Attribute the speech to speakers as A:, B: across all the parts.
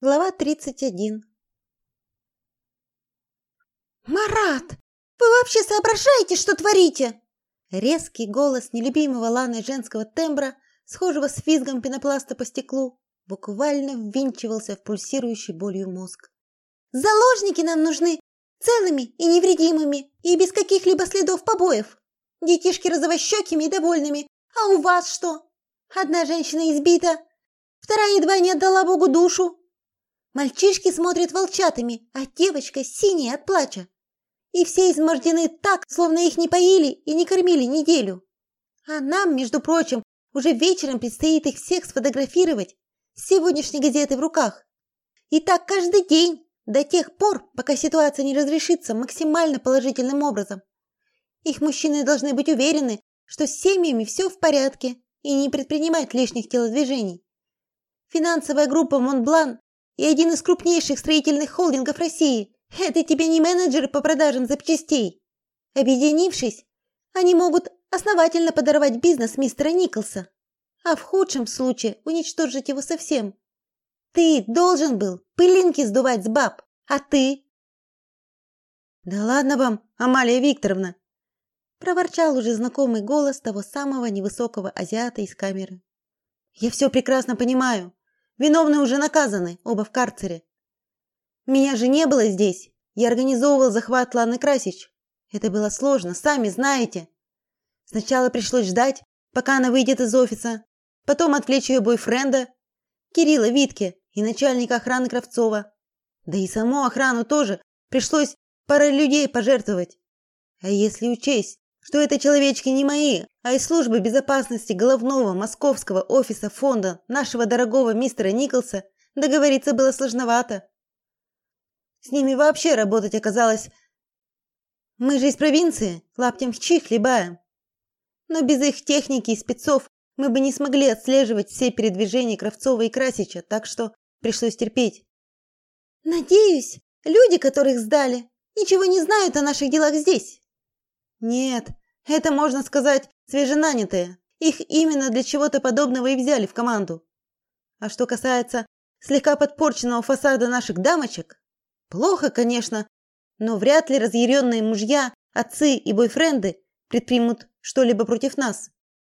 A: Глава 31. Марат, вы вообще соображаете, что творите? Резкий голос нелюбимого Ланы женского тембра, схожего с визгом пенопласта по стеклу, буквально ввинчивался в пульсирующий болью мозг. Заложники нам нужны целыми и невредимыми и без каких-либо следов побоев. Детишки розовощекими и довольными. А у вас что? Одна женщина избита, вторая едва не отдала Богу душу, Мальчишки смотрят волчатами, а девочка синяя от плача. И все измождены так, словно их не поили и не кормили неделю. А нам, между прочим, уже вечером предстоит их всех сфотографировать с сегодняшней газеты в руках. И так каждый день, до тех пор, пока ситуация не разрешится максимально положительным образом. Их мужчины должны быть уверены, что с семьями все в порядке и не предпринимать лишних телодвижений. Финансовая группа Монблан и один из крупнейших строительных холдингов России. Это тебе не менеджеры по продажам запчастей. Объединившись, они могут основательно подорвать бизнес мистера Николса, а в худшем случае уничтожить его совсем. Ты должен был пылинки сдувать с баб, а ты Да ладно вам, Амалия Викторовна, проворчал уже знакомый голос того самого невысокого азиата из камеры. Я все прекрасно понимаю. Виновные уже наказаны, оба в карцере. Меня же не было здесь. Я организовывал захват Ланы Красич. Это было сложно, сами знаете. Сначала пришлось ждать, пока она выйдет из офиса, потом отвлечь ее бойфренда, Кирилла Витке и начальника охраны Кравцова. Да и саму охрану тоже пришлось парой людей пожертвовать. А если учесть, что это человечки не мои, а из службы безопасности головного московского офиса фонда нашего дорогого мистера Николса, договориться было сложновато. С ними вообще работать оказалось Мы же из провинции, лаптем в чих хлебаем. Но без их техники и спецов мы бы не смогли отслеживать все передвижения Кравцова и Красича, так что пришлось терпеть. Надеюсь, люди, которых сдали, ничего не знают о наших делах здесь. Нет, это, можно сказать, свеженанятые. Их именно для чего-то подобного и взяли в команду. А что касается слегка подпорченного фасада наших дамочек, плохо, конечно, но вряд ли разъяренные мужья, отцы и бойфренды предпримут что-либо против нас.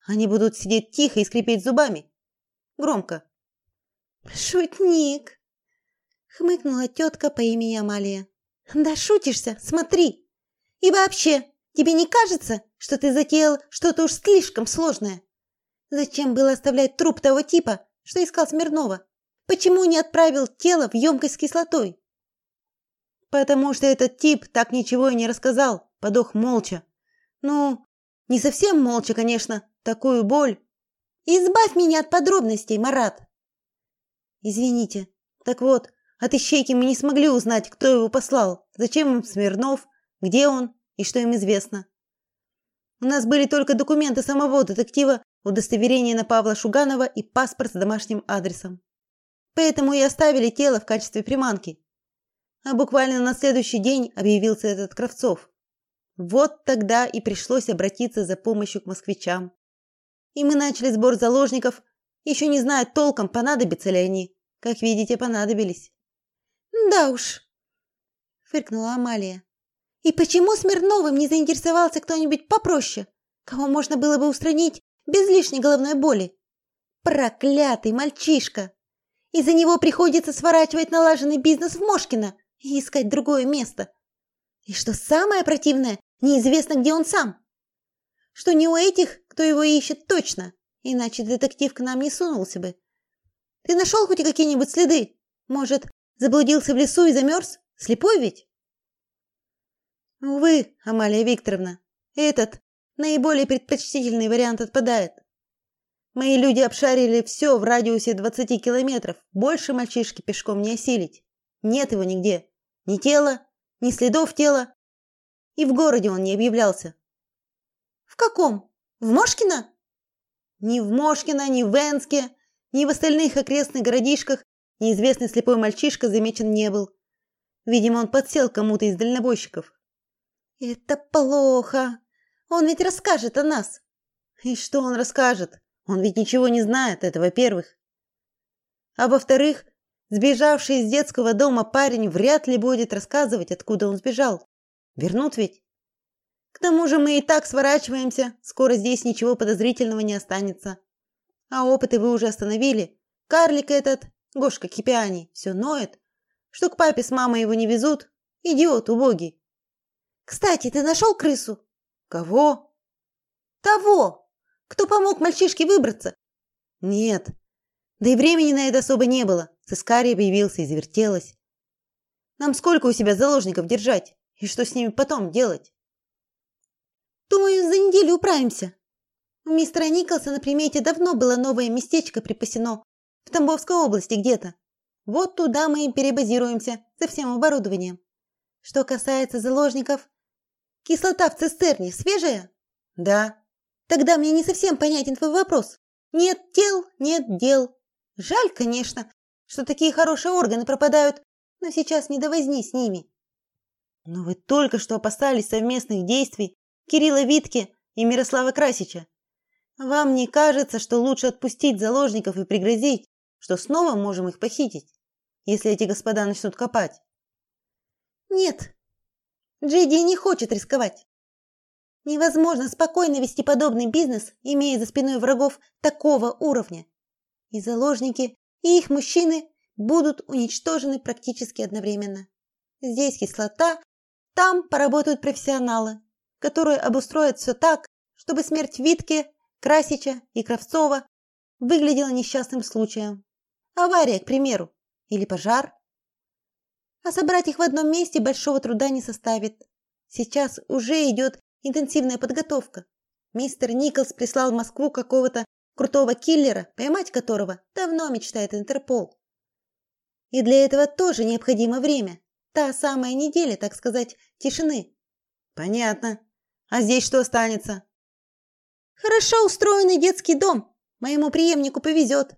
A: Они будут сидеть тихо и скрипеть зубами. Громко. Шутник, хмыкнула тетка по имени Амалия. Да шутишься, смотри. И вообще, Тебе не кажется, что ты затеял что-то уж слишком сложное? Зачем было оставлять труп того типа, что искал Смирнова? Почему не отправил тело в емкость с кислотой? Потому что этот тип так ничего и не рассказал, подох молча. Ну, не совсем молча, конечно, такую боль. Избавь меня от подробностей, Марат. Извините. Так вот, от ищейки мы не смогли узнать, кто его послал, зачем им Смирнов, где он и что им известно. У нас были только документы самого детектива, удостоверение на Павла Шуганова и паспорт с домашним адресом. Поэтому и оставили тело в качестве приманки. А буквально на следующий день объявился этот Кравцов. Вот тогда и пришлось обратиться за помощью к москвичам. И мы начали сбор заложников, еще не зная толком, понадобятся ли они. Как видите, понадобились. Да уж, фыркнула Амалия. И почему Смирновым не заинтересовался кто-нибудь попроще, кого можно было бы устранить без лишней головной боли? Проклятый мальчишка! Из-за него приходится сворачивать налаженный бизнес в Мошкино и искать другое место. И что самое противное, неизвестно, где он сам. Что не у этих, кто его ищет точно, иначе детектив к нам не сунулся бы. Ты нашел хоть какие-нибудь следы? Может, заблудился в лесу и замерз? Слепой ведь? Увы, Амалия Викторовна, этот наиболее предпочтительный вариант отпадает. Мои люди обшарили все в радиусе 20 километров. Больше мальчишки пешком не осилить. Нет его нигде. Ни тела, ни следов тела. И в городе он не объявлялся. В каком? В Мошкино? Ни в Мошкино, ни в Венске, ни в остальных окрестных городишках неизвестный слепой мальчишка замечен не был. Видимо, он подсел кому-то из дальнобойщиков. Это плохо. Он ведь расскажет о нас. И что он расскажет? Он ведь ничего не знает, это во-первых. А во-вторых, Сбежавший из детского дома парень вряд ли будет рассказывать, откуда он сбежал. Вернут ведь? К тому же мы и так сворачиваемся, скоро здесь ничего подозрительного не останется. А опыты вы уже остановили. Карлик этот, Гошка Кипиани, все ноет, что к папе с мамой его не везут. Идиот убогий. Кстати, ты нашел крысу? Кого? Того, кто помог мальчишке выбраться. Нет. Да и времени на это особо не было. Сыскария появился и завертелась. Нам сколько у себя заложников держать? И что с ними потом делать? Думаю, за неделю управимся. У мистера Николса на примете давно было новое местечко припасено в Тамбовской области где-то. Вот туда мы и перебазируемся со всем оборудованием. Что касается заложников, кислота в цистерне свежая? Да. Тогда мне не совсем понятен твой вопрос. Нет тел, нет дел. Жаль, конечно, что такие хорошие органы пропадают, но сейчас не до возни с ними. Но вы только что опасались совместных действий Кирилла Витки и Мирослава Красича. Вам не кажется, что лучше отпустить заложников и пригрозить, что снова можем их похитить, если эти господа начнут копать? Нет. Джейди не хочет рисковать. Невозможно спокойно вести подобный бизнес, имея за спиной врагов такого уровня. И заложники, и их мужчины будут уничтожены практически одновременно. Здесь кислота, там поработают профессионалы, которые обустроят все так, чтобы смерть Витки, Красича и Кравцова выглядела несчастным случаем. Авария, к примеру, или пожар. А собрать их в одном месте большого труда не составит. Сейчас уже идет интенсивная подготовка. Мистер Николс прислал в Москву какого-то крутого киллера, поймать которого давно мечтает Интерпол. И для этого тоже необходимо время. Та самая неделя, так сказать, тишины. Понятно. А здесь что останется? Хорошо устроенный детский дом. Моему преемнику повезет.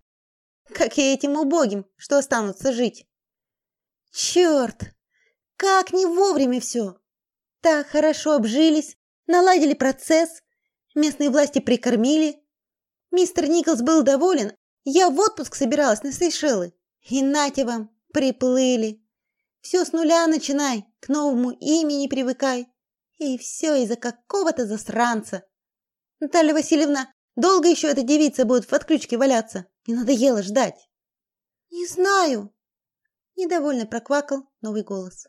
A: Как и этим убогим, что останутся жить. Черт! Как не вовремя все. Так хорошо обжились, наладили процесс, местные власти прикормили. Мистер Николс был доволен. Я в отпуск собиралась на Сейшелы. И нате вам, приплыли. Все с нуля начинай, к новому имени привыкай. И все из-за какого-то засранца. Наталья Васильевна, долго еще эта девица будет в отключке валяться? Не надоело ждать. Не знаю. Недовольно проквакал новый голос.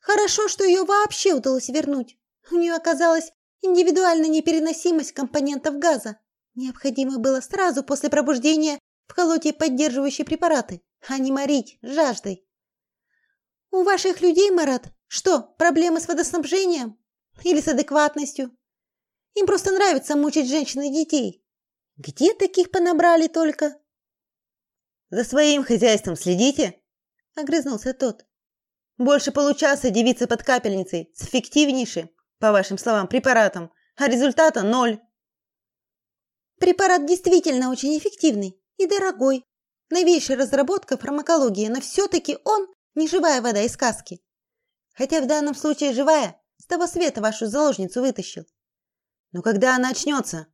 A: Хорошо, что ее вообще удалось вернуть. У нее оказалась индивидуальная непереносимость компонентов газа. Необходимо было сразу после пробуждения вколоть ей поддерживающие препараты, а не морить жаждой. У ваших людей, Марат, что, проблемы с водоснабжением или с адекватностью? Им просто нравится мучить женщин и детей. Где таких понабрали только? За своим хозяйством следите, огрызнулся тот. Больше получаса девица под капельницей с эффективнейшим, по вашим словам, препаратом, а результата ноль. Препарат действительно очень эффективный и дорогой. Новейшая разработка фармакологии, но все таки он не живая вода из сказки. Хотя в данном случае живая, с того света вашу заложницу вытащил. Но когда она очнется?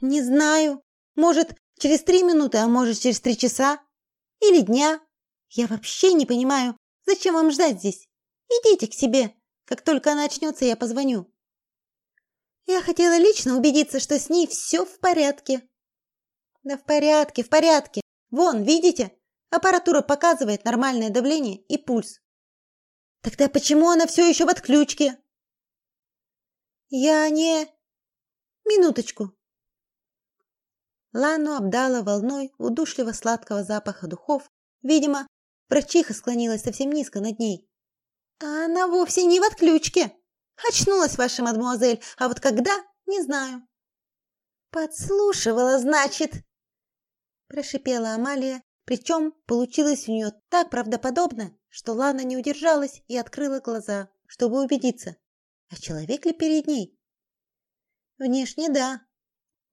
A: Не знаю. Может, через три минуты, а может, через три часа или дня. Я вообще не понимаю, зачем вам ждать здесь? Идите к себе. Как только она очнется, я позвоню. Я хотела лично убедиться, что с ней все в порядке. Да в порядке, в порядке. Вон, видите? Аппаратура показывает нормальное давление и пульс. Тогда почему она все еще в отключке? Я не Минуточку. Лану обдала волной удушливо сладкого запаха духов. Видимо, врачиха склонилась совсем низко над ней. А она вовсе не в отключке. Очнулась ваша мадемуазель, а вот когда не знаю. Подслушивала, значит, прошипела Амалия, причем получилось у нее так правдоподобно, что Лана не удержалась и открыла глаза, чтобы убедиться, а человек ли перед ней. Внешне да.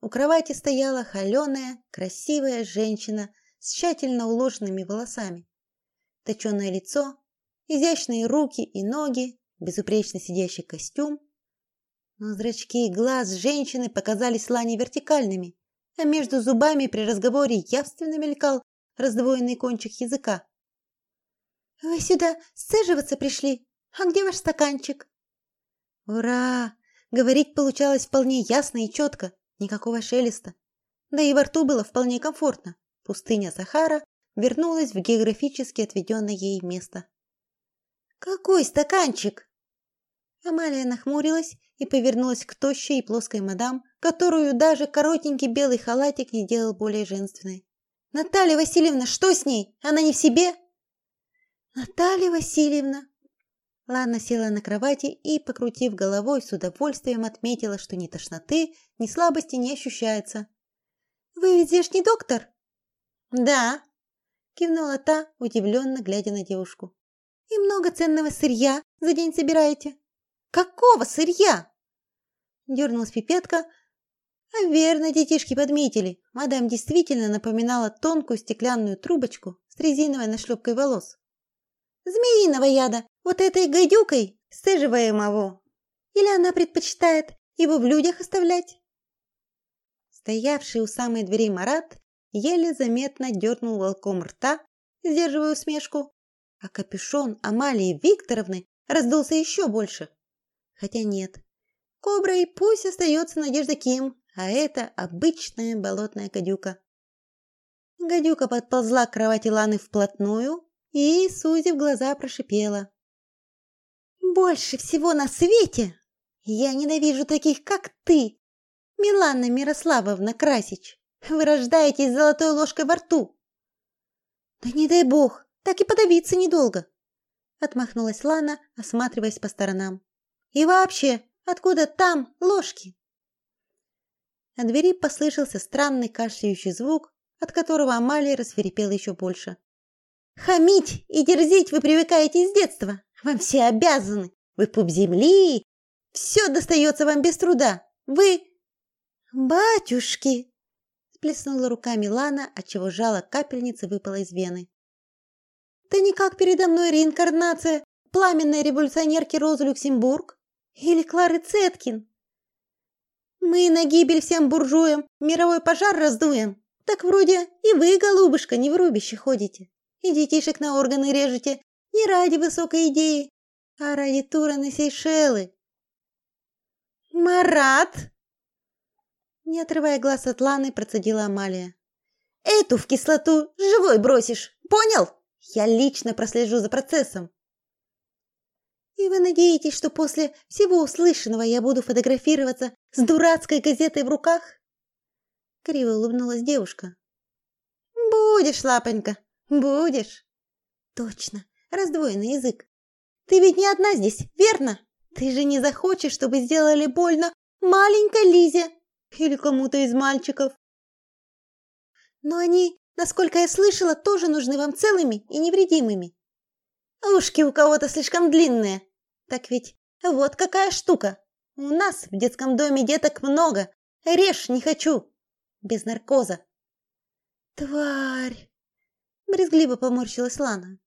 A: У кровати стояла холеная, красивая женщина с тщательно уложенными волосами. Точёное лицо, изящные руки и ноги, безупречно сидящий костюм. Но зрачки и глаз женщины показались Лане вертикальными, а между зубами при разговоре явственно мелькал раздвоенный кончик языка. Вы сюда сцеживаться пришли? А где ваш стаканчик? Ура! Говорить получалось вполне ясно и четко, никакого шелеста. Да и во рту было вполне комфортно. Пустыня Сахара вернулась в географически отведенное ей место. Какой стаканчик? Амалия нахмурилась и повернулась к тощей и плоской мадам, которую даже коротенький белый халатик не делал более женственной. Наталья Васильевна, что с ней? Она не в себе? Наталья Васильевна. Лана села на кровати и, покрутив головой, с удовольствием отметила, что ни тошноты, ни слабости не ощущается. Вы ведь здешний доктор? Да, кивнула та, удивленно глядя на девушку. И много ценного сырья за день собираете? Какого сырья? Дернулась пипетка. А верно, детишки подметили. Мадам действительно напоминала тонкую стеклянную трубочку с резиновой нашлепкой волос. Змеиного яда, вот этой гадюкой, сцеживаемого. Или она предпочитает его в людях оставлять? Стоявший у самой двери Марат еле заметно дернул волком рта, сдерживая усмешку, а капюшон Амалии Викторовны раздулся еще больше. Хотя нет. Кобра и пусть остается Надежда Ким, а это обычная болотная гадюка. Гадюка подползла к кровати Ланы вплотную и, сузив глаза, прошипела: "Больше всего на свете я ненавижу таких, как ты, Милана Мирославовна Красич. Вы рождаетесь с золотой ложкой во рту". "Да не дай бог, так и подавиться недолго", отмахнулась Лана, осматриваясь по сторонам. И вообще, откуда там ложки? На двери послышался странный кашляющий звук, от которого Амалия рассверепела еще больше. Хамить и дерзить вы привыкаете с детства. Вам все обязаны. Вы пуп земли. Все достается вам без труда. Вы батюшки, сплеснула руками Лана, отчего жало капельницы выпало из вены. Да никак передо мной реинкарнация пламенной революционерки Розы Люксембург. Или Клары Цеткин? Мы на гибель всем буржуям мировой пожар раздуем. Так вроде и вы, голубушка, не в рубище ходите. И детишек на органы режете не ради высокой идеи, а ради тура на Сейшелы. Марат! Не отрывая глаз от Ланы, процедила Амалия. Эту в кислоту живой бросишь, понял? Я лично прослежу за процессом. И вы надеетесь, что после всего услышанного я буду фотографироваться с дурацкой газетой в руках? Криво улыбнулась девушка. Будешь, лапонька, будешь. Точно, раздвоенный язык. Ты ведь не одна здесь, верно? Ты же не захочешь, чтобы сделали больно маленькой Лизе или кому-то из мальчиков. Но они, насколько я слышала, тоже нужны вам целыми и невредимыми. Ушки у кого-то слишком длинные. Так ведь вот какая штука. У нас в детском доме деток много. Режь не хочу. Без наркоза. Тварь. Брезгливо поморщилась Лана.